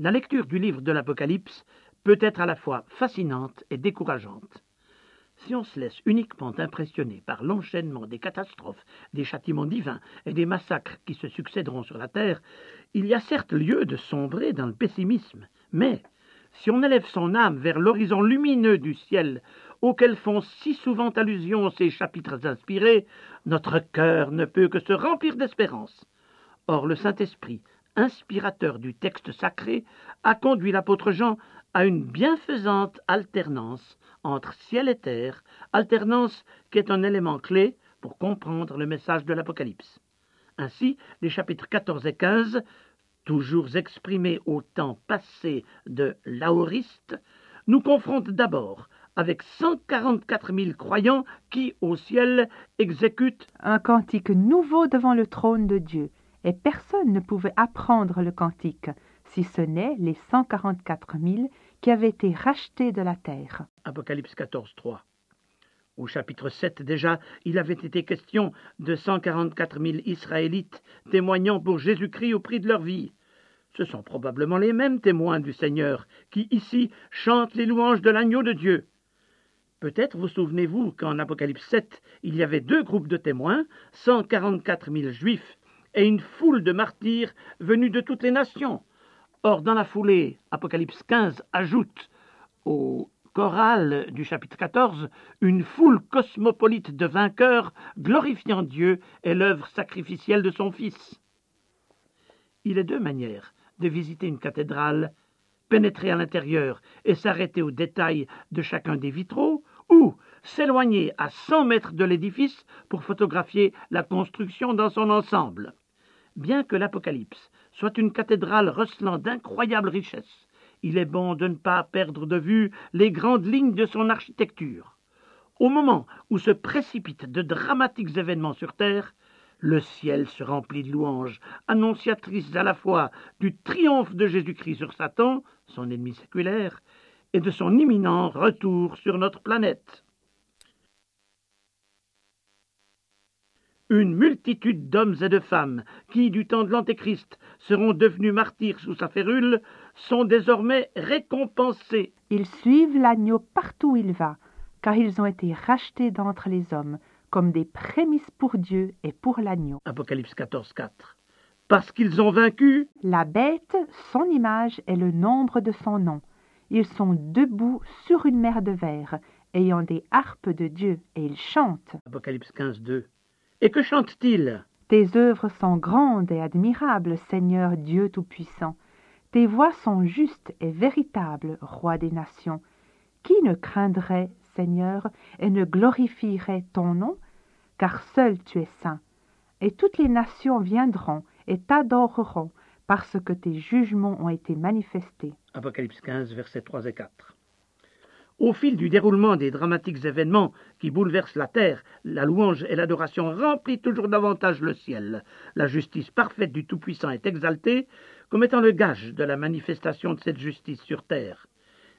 La lecture du livre de l'Apocalypse peut être à la fois fascinante et décourageante. Si on se laisse uniquement impressionner par l'enchaînement des catastrophes, des châtiments divins et des massacres qui se succéderont sur la terre, il y a certes lieu de sombrer dans le pessimisme, mais si on élève son âme vers l'horizon lumineux du ciel auquel font si souvent allusion ces chapitres inspirés, notre cœur ne peut que se remplir d'espérance. Or le Saint-Esprit, inspirateur du texte sacré, a conduit l'apôtre Jean à une bienfaisante alternance entre ciel et terre, alternance qui est un élément clé pour comprendre le message de l'Apocalypse. Ainsi, les chapitres 14 et 15, toujours exprimés au temps passé de l'aoriste, nous confrontent d'abord avec 144 000 croyants qui, au ciel, exécutent un cantique nouveau devant le trône de Dieu, et personne ne pouvait apprendre le cantique, si ce n'est les 144 000 qui avaient été rachetés de la terre. Apocalypse 14, 3. Au chapitre 7 déjà, il avait été question de 144 000 Israélites témoignant pour Jésus-Christ au prix de leur vie. Ce sont probablement les mêmes témoins du Seigneur qui ici chantent les louanges de l'agneau de Dieu. Peut-être vous souvenez-vous qu'en Apocalypse 7, il y avait deux groupes de témoins, 144 000 juifs et une foule de martyrs venus de toutes les nations. Or, dans la foulée, Apocalypse 15 ajoute au chorale du chapitre 14 une foule cosmopolite de vainqueurs glorifiant Dieu et l'œuvre sacrificielle de son Fils. Il est deux manières de visiter une cathédrale, pénétrer à l'intérieur et s'arrêter aux détails de chacun des vitraux, ou s'éloigner à cent mètres de l'édifice pour photographier la construction dans son ensemble. Bien que l'Apocalypse soit une cathédrale recelant d'incroyables richesses, il est bon de ne pas perdre de vue les grandes lignes de son architecture. Au moment où se précipitent de dramatiques événements sur terre, le ciel se remplit de louanges, annonciatrices à la fois du triomphe de Jésus-Christ sur Satan, son ennemi séculaire, et de son imminent retour sur notre planète. Une multitude d'hommes et de femmes qui, du temps de l'Antéchrist, seront devenus martyrs sous sa férule, sont désormais récompensés. Ils suivent l'agneau partout où il va, car ils ont été rachetés d'entre les hommes, comme des prémices pour Dieu et pour l'agneau. Apocalypse 14, 4. Parce qu'ils ont vaincu la bête, son image et le nombre de son nom. Ils sont debout sur une mer de verre, ayant des harpes de Dieu, et ils chantent. Apocalypse 15, 2. Et que chantent-ils Tes œuvres sont grandes et admirables, Seigneur Dieu Tout-Puissant. Tes voix sont justes et véritables, Roi des nations. Qui ne craindrait, Seigneur, et ne glorifierait ton nom? Car seul tu es saint. Et toutes les nations viendront et t'adoreront, parce que tes jugements ont été manifestés. Apocalypse 15, versets 3 et 4. Au fil du déroulement des dramatiques événements qui bouleversent la terre, la louange et l'adoration remplissent toujours davantage le ciel. La justice parfaite du Tout-Puissant est exaltée comme étant le gage de la manifestation de cette justice sur terre.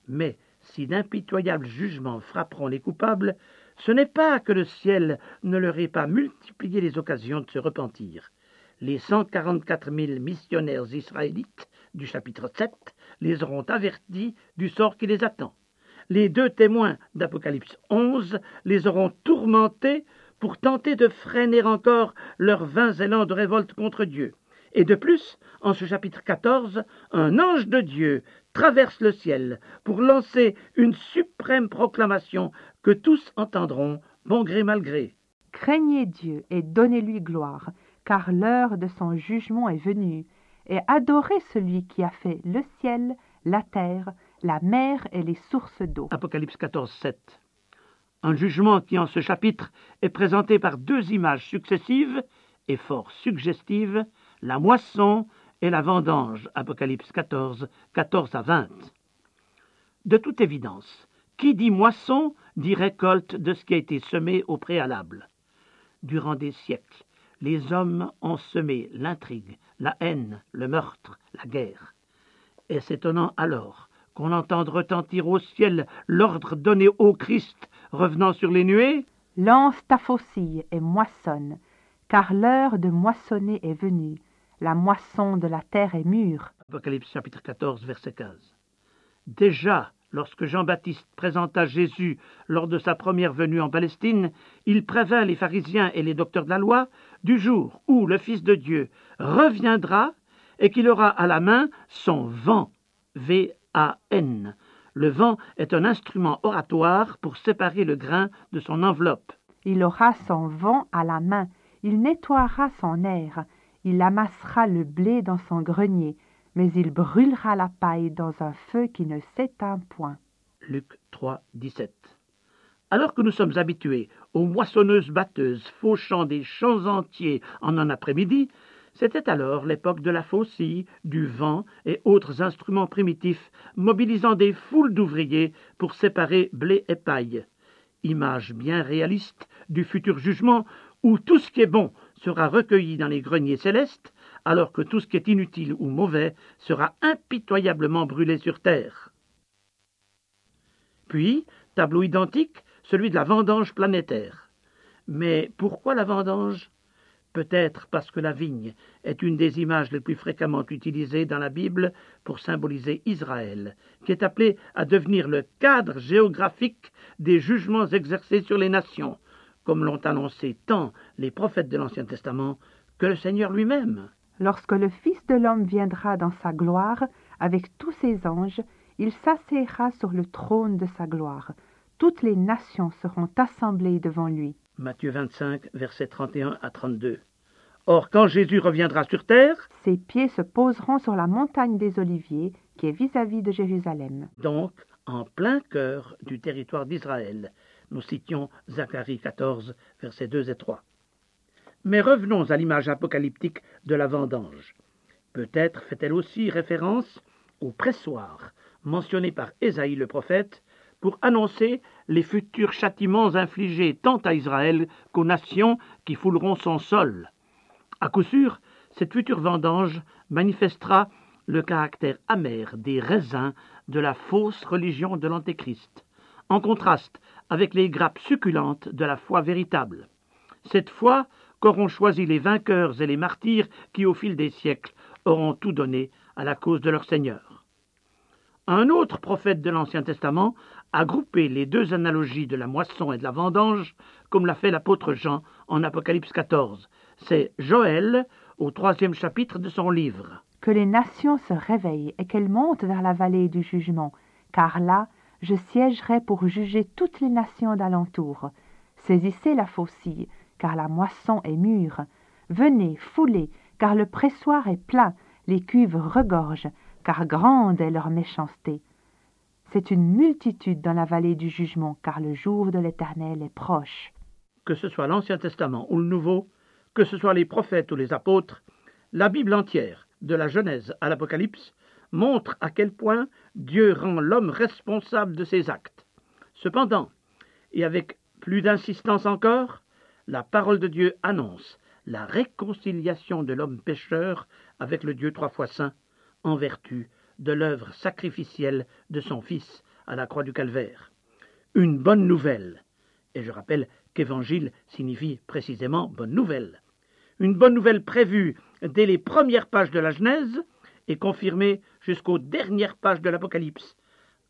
Mais si d'impitoyables jugements frapperont les coupables, ce n'est pas que le ciel ne leur ait pas multiplié les occasions de se repentir. Les cent quarante-quatre mille missionnaires israélites du chapitre 7 les auront avertis du sort qui les attend. Les deux témoins d'Apocalypse 11 les auront tourmentés pour tenter de freiner encore leurs vains élans de révolte contre Dieu. Et de plus, en ce chapitre 14, un ange de Dieu traverse le ciel pour lancer une suprême proclamation que tous entendront, bon gré mal gré. Craignez Dieu et donnez-lui gloire, car l'heure de son jugement est venue, et adorez celui qui a fait le ciel, la terre, la mer et les sources d'eau. Apocalypse 14, 7. Un jugement qui, en ce chapitre, est présenté par deux images successives et fort suggestives, la moisson et la vendange. Apocalypse 14, 14 à 20. De toute évidence, qui dit moisson dit récolte de ce qui a été semé au préalable. Durant des siècles, les hommes ont semé l'intrigue, la haine, le meurtre, la guerre. Est-ce étonnant alors qu'on entende retentir au ciel l'ordre donné au Christ revenant sur les nuées? Lance ta faucille et moissonne, car l'heure de moissonner est venue. La moisson de la terre est mûre. Apocalypse chapitre 14, verset 15. Déjà, lorsque Jean-Baptiste présenta Jésus lors de sa première venue en Palestine, il prévint les pharisiens et les docteurs de la loi du jour où le Fils de Dieu reviendra et qu'il aura à la main son vent, V-A-N. Le vent est un instrument oratoire pour séparer le grain de son enveloppe. Il aura son vent à la main, il nettoiera son air, il amassera le blé dans son grenier, mais il brûlera la paille dans un feu qui ne s'éteint point. Luc 3, 17. Alors que nous sommes habitués aux moissonneuses batteuses fauchant des champs entiers en un après-midi, c'était alors l'époque de la faucille, du vent et autres instruments primitifs mobilisant des foules d'ouvriers pour séparer blé et paille. Image bien réaliste du futur jugement où tout ce qui est bon sera recueilli dans les greniers célestes alors que tout ce qui est inutile ou mauvais sera impitoyablement brûlé sur terre. Puis, tableau identique, celui de la vendange planétaire. Mais pourquoi la vendange? Peut-être parce que la vigne est une des images les plus fréquemment utilisées dans la Bible pour symboliser Israël, qui est appelé à devenir le cadre géographique des jugements exercés sur les nations, comme l'ont annoncé tant les prophètes de l'Ancien Testament que le Seigneur lui-même. Lorsque le Fils de l'homme viendra dans sa gloire avec tous ses anges, il s'assiera sur le trône de sa gloire. Toutes les nations seront assemblées devant lui. Matthieu 25, versets 31 à 32. Or, quand Jésus reviendra sur terre, ses pieds se poseront sur la montagne des Oliviers, qui est vis-à-vis de Jérusalem. Donc, en plein cœur du territoire d'Israël. Nous citions Zacharie 14, versets 2 et 3. Mais revenons à l'image apocalyptique de la vendange. Peut-être fait-elle aussi référence au pressoir mentionné par Ésaïe le prophète pour annoncer les futurs châtiments infligés tant à Israël qu'aux nations qui fouleront son sol. À coup sûr, cette future vendange manifestera le caractère amer des raisins de la fausse religion de l'Antéchrist, en contraste avec les grappes succulentes de la foi véritable. Cette foi qu'auront choisi les vainqueurs et les martyrs qui, au fil des siècles, auront tout donné à la cause de leur Seigneur. Un autre prophète de l'Ancien Testament a groupé les deux analogies de la moisson et de la vendange, comme l'a fait l'apôtre Jean en Apocalypse 14. C'est Joël au troisième chapitre de son livre. Que les nations se réveillent et qu'elles montent vers la vallée du jugement, car là je siégerai pour juger toutes les nations d'alentour. Saisissez la faucille, car la moisson est mûre. Venez, foulez, car le pressoir est plein, les cuves regorgent, car grande est leur méchanceté. C'est une multitude dans la vallée du jugement, car le jour de l'Éternel est proche. Que ce soit l'Ancien Testament ou le Nouveau, que ce soit les prophètes ou les apôtres, la Bible entière, de la Genèse à l'Apocalypse, montre à quel point Dieu rend l'homme responsable de ses actes. Cependant, et avec plus d'insistance encore, la parole de Dieu annonce la réconciliation de l'homme pécheur avec le Dieu trois fois saint, en vertu de l'œuvre sacrificielle de son Fils à la croix du calvaire. Une bonne nouvelle. Et je rappelle qu'évangile signifie précisément bonne nouvelle. Une bonne nouvelle prévue dès les premières pages de la Genèse et confirmée jusqu'aux dernières pages de l'Apocalypse.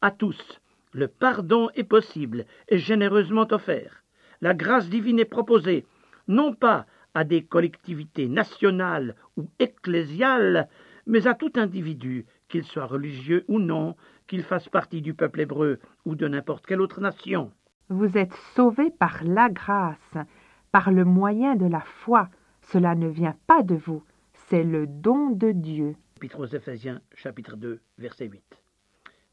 À tous, le pardon est possible et généreusement offert la grâce divine est proposée, non pas à des collectivités nationales ou ecclésiales, mais à tout individu, qu'il soit religieux ou non, qu'il fasse partie du peuple hébreu ou de n'importe quelle autre nation. Vous êtes sauvés par la grâce, par le moyen de la foi. Cela ne vient pas de vous, c'est le don de Dieu. Épître aux Éphésiens, chapitre 2, verset 8.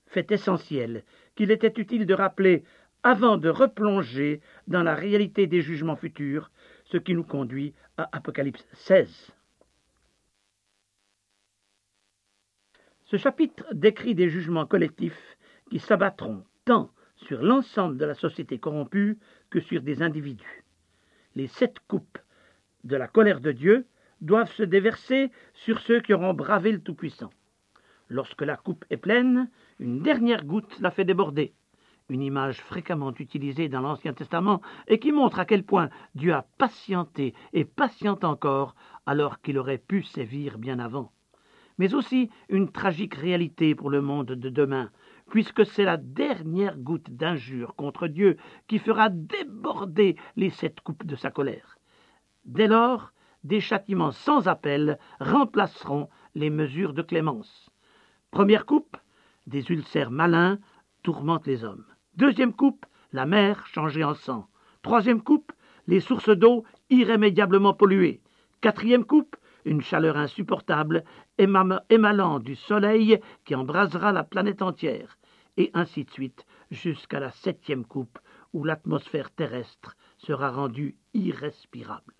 Fait essentiel qu'il était utile de rappeler avant de replonger dans la réalité des jugements futurs, ce qui nous conduit à Apocalypse 16. Ce chapitre décrit des jugements collectifs qui s'abattront tant sur l'ensemble de la société corrompue que sur des individus. Les sept coupes de la colère de Dieu doivent se déverser sur ceux qui auront bravé le Tout-Puissant. Lorsque la coupe est pleine, une dernière goutte la fait déborder une image fréquemment utilisée dans l'Ancien Testament et qui montre à quel point Dieu a patienté et patiente encore alors qu'il aurait pu sévir bien avant. Mais aussi une tragique réalité pour le monde de demain, puisque c'est la dernière goutte d'injure contre Dieu qui fera déborder les sept coupes de sa colère. Dès lors, des châtiments sans appel remplaceront les mesures de clémence. Première coupe, des ulcères malins tourmentent les hommes. Deuxième coupe, la mer changée en sang. Troisième coupe, les sources d'eau irrémédiablement polluées. Quatrième coupe, une chaleur insupportable émalant du soleil qui embrasera la planète entière, et ainsi de suite jusqu'à la septième coupe où l'atmosphère terrestre sera rendue irrespirable.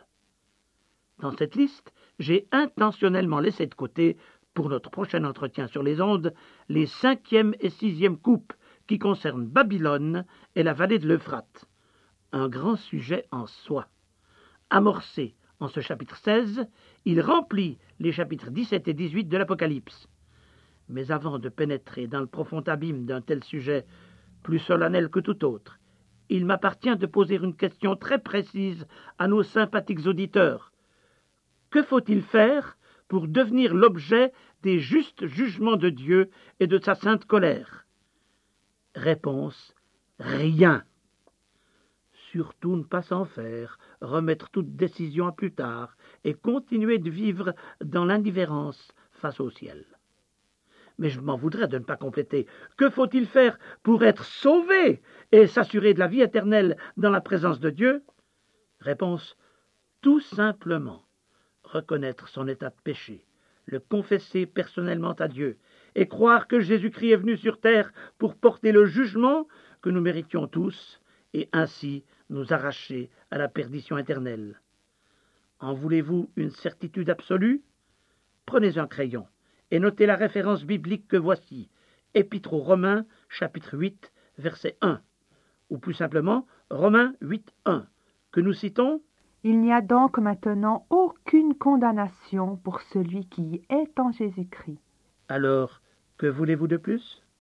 Dans cette liste, j'ai intentionnellement laissé de côté, pour notre prochain entretien sur les ondes, les cinquième et sixième coupes qui concernent Babylone et la vallée de l'Euphrate. Un grand sujet en soi. Amorcé en ce chapitre 16, il remplit les chapitres 17 et 18 de l'Apocalypse. Mais avant de pénétrer dans le profond abîme d'un tel sujet, plus solennel que tout autre, il m'appartient de poser une question très précise à nos sympathiques auditeurs. Que faut-il faire pour devenir l'objet des justes jugements de Dieu et de sa sainte colère? Réponse Rien surtout ne pas s'en faire, remettre toute décision à plus tard, et continuer de vivre dans l'indifférence face au ciel. Mais je m'en voudrais de ne pas compléter. Que faut-il faire pour être sauvé et s'assurer de la vie éternelle dans la présence de Dieu? Réponse tout simplement reconnaître son état de péché, le confesser personnellement à Dieu, et croire que Jésus-Christ est venu sur terre pour porter le jugement que nous méritions tous, et ainsi nous arracher à la perdition éternelle. En voulez-vous une certitude absolue? Prenez un crayon et notez la référence biblique que voici, Épître aux Romains, chapitre 8, verset 1, ou plus simplement Romains 8, 1, que nous citons Il n'y a donc maintenant aucune condamnation pour celui qui est en Jésus-Christ. Alors, que voulez-vous de plus?